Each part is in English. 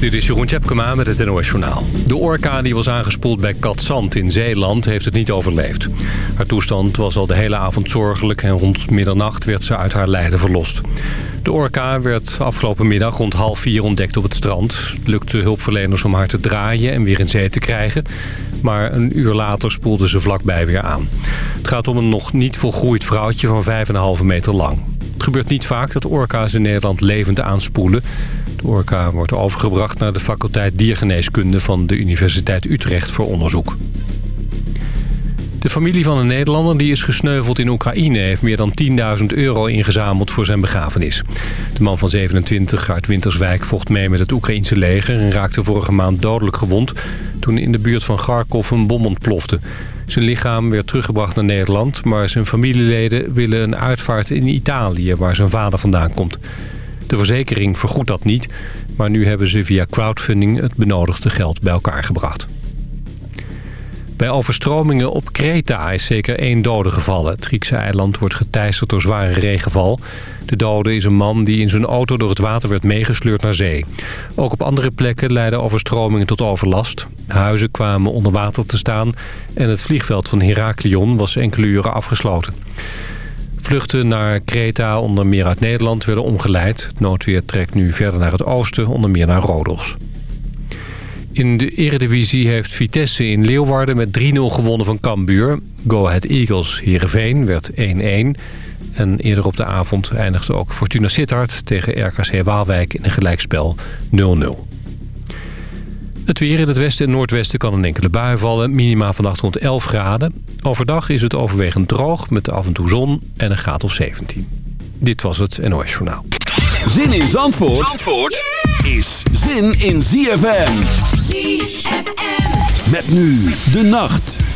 Dit is Jeroen Tjepkema met het NOS Journaal. De orka die was aangespoeld bij Katzand in Zeeland heeft het niet overleefd. Haar toestand was al de hele avond zorgelijk en rond middernacht werd ze uit haar lijden verlost. De orka werd afgelopen middag rond half vier ontdekt op het strand. Het lukte hulpverleners om haar te draaien en weer in zee te krijgen. Maar een uur later spoelde ze vlakbij weer aan. Het gaat om een nog niet volgroeid vrouwtje van 5,5 meter lang. Het gebeurt niet vaak dat orka's in Nederland levend aanspoelen. De orka wordt overgebracht naar de faculteit diergeneeskunde van de Universiteit Utrecht voor onderzoek. De familie van een Nederlander die is gesneuveld in Oekraïne... heeft meer dan 10.000 euro ingezameld voor zijn begrafenis. De man van 27 uit Winterswijk vocht mee met het Oekraïense leger... en raakte vorige maand dodelijk gewond... toen in de buurt van Kharkov een bom ontplofte. Zijn lichaam werd teruggebracht naar Nederland... maar zijn familieleden willen een uitvaart in Italië... waar zijn vader vandaan komt. De verzekering vergoedt dat niet... maar nu hebben ze via crowdfunding het benodigde geld bij elkaar gebracht. Bij overstromingen op Kreta is zeker één dode gevallen. Het Griekse eiland wordt geteisterd door zware regenval. De dode is een man die in zijn auto door het water werd meegesleurd naar zee. Ook op andere plekken leidden overstromingen tot overlast. Huizen kwamen onder water te staan... en het vliegveld van Heraklion was enkele uren afgesloten. Vluchten naar Kreta, onder meer uit Nederland, werden omgeleid. Het noodweer trekt nu verder naar het oosten, onder meer naar Rodos. In de Eredivisie heeft Vitesse in Leeuwarden met 3-0 gewonnen van Cambuur. Go Ahead Eagles Heerenveen werd 1-1. En eerder op de avond eindigde ook Fortuna Sittard tegen RKC Waalwijk in een gelijkspel 0-0. Het weer in het westen en noordwesten kan een enkele bui vallen. Minima vannacht rond 11 graden. Overdag is het overwegend droog met af en toe zon en een graad of 17. Dit was het NOS Journaal. Zin in Zandvoort, Zandvoort is zin in ZFM. ZFM. Met nu de nacht.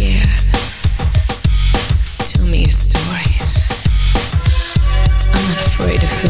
Tell me your stories. I'm not afraid of who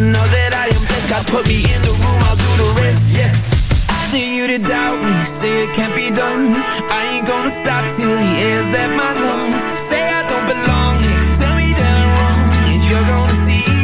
know that I am blessed. God put me in the room, I'll do the rest. Yes. I you to doubt me, say it can't be done. I ain't gonna stop till the air's left my lungs. Say I don't belong here, tell me that I'm wrong, and you're gonna see.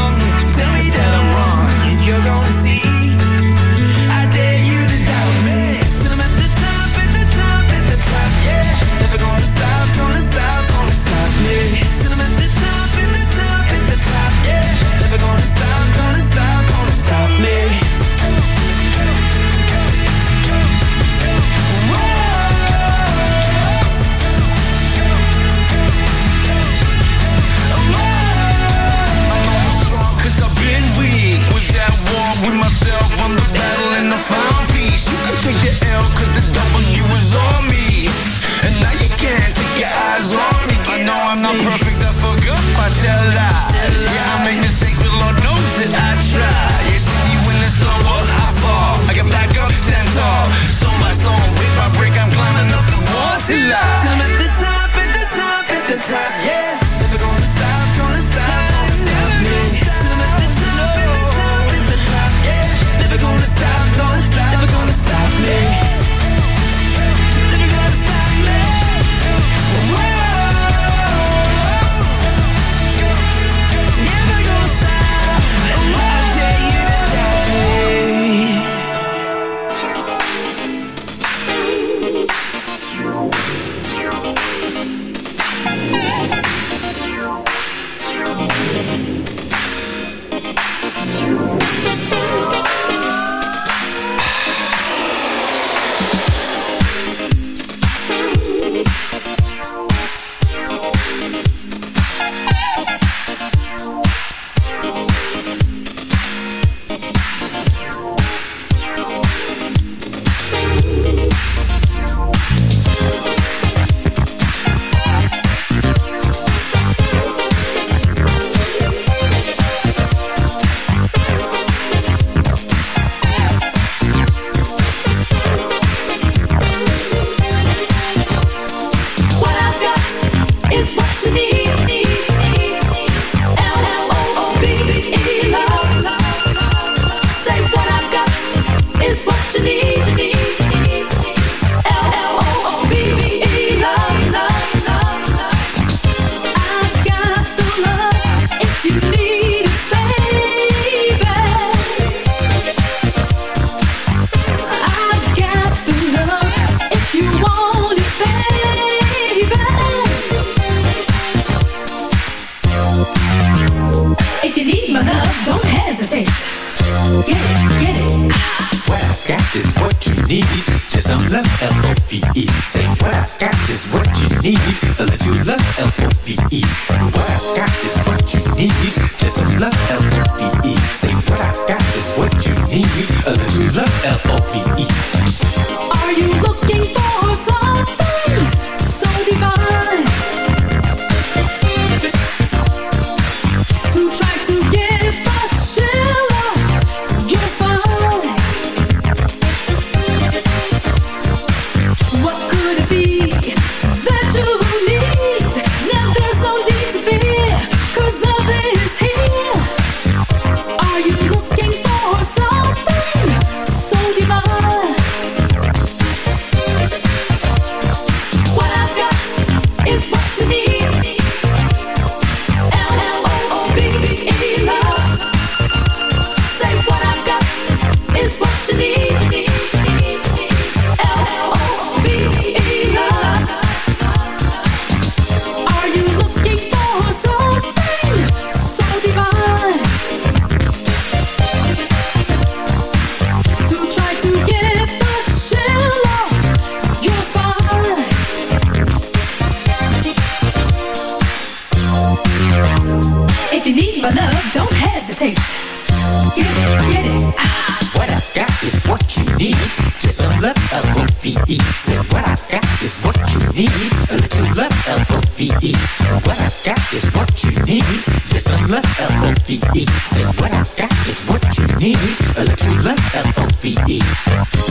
L-O-V-E. Said what I've got is what you need. A little love, L-O-V-E. Said what I've got is what you need. Just some love, L-O-V-E. Said what I've got is what you need. A little love, L-O-V-E.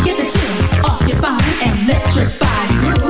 Get the chill off your spine and let your body groove.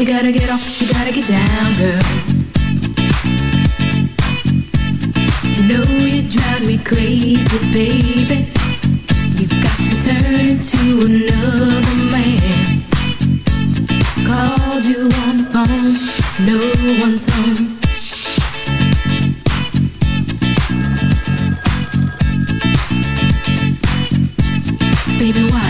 you gotta get off, you gotta get down, girl. You know you drive me crazy, baby. You've got me turning to another man. Called you on the phone, no one's home. Baby, why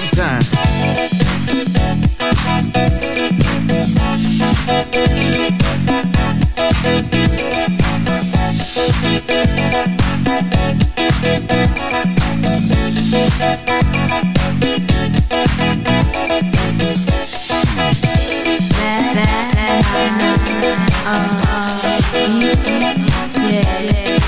sometime. Yeah, yeah.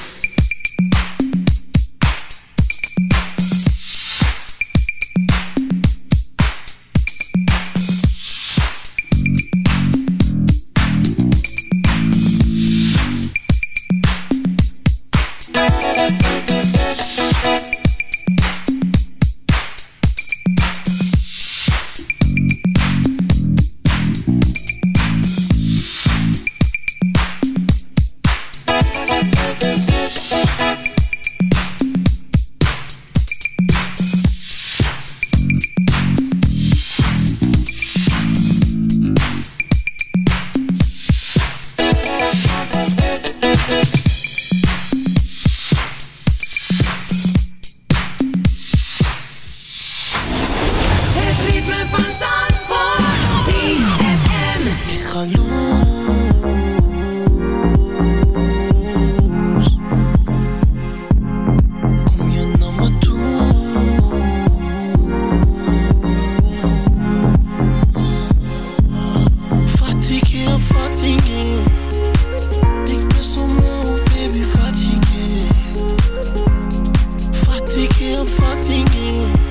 fucking you.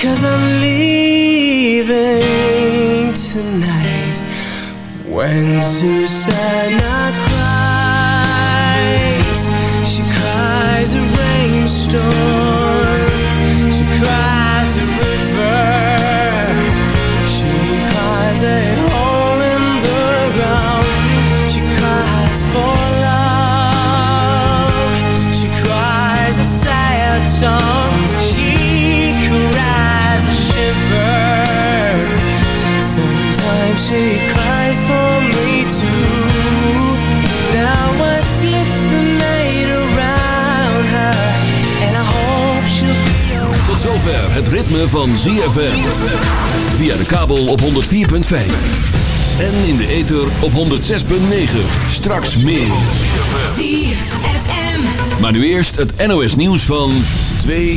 Cause I'm leaving tonight. When Susanna cries She cries a rainstorm. She cries a river. She cries a hole in the ground. She cries for love. She cries a sad song van ZFM. Via de kabel op 104.5. En in de ether op 106.9. Straks meer. ZFM. Maar nu eerst het NOS nieuws van 2